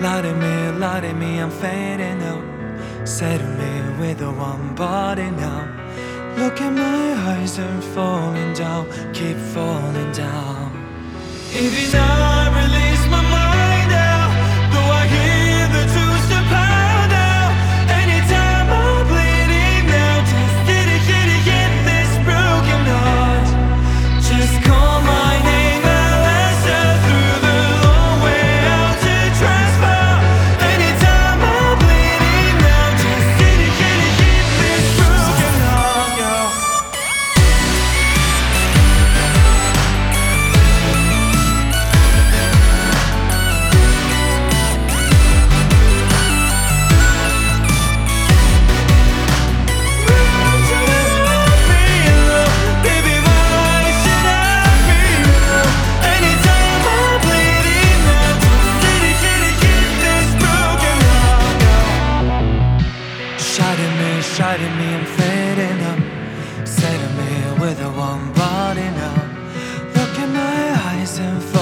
Lie to me, lie to me, I'm fading out. To me with the one body now. Look at my eyes, they're falling down, keep falling down. If you're not release shot at me, I'm fading up. Say to me with a one body now. Look in my eyes and.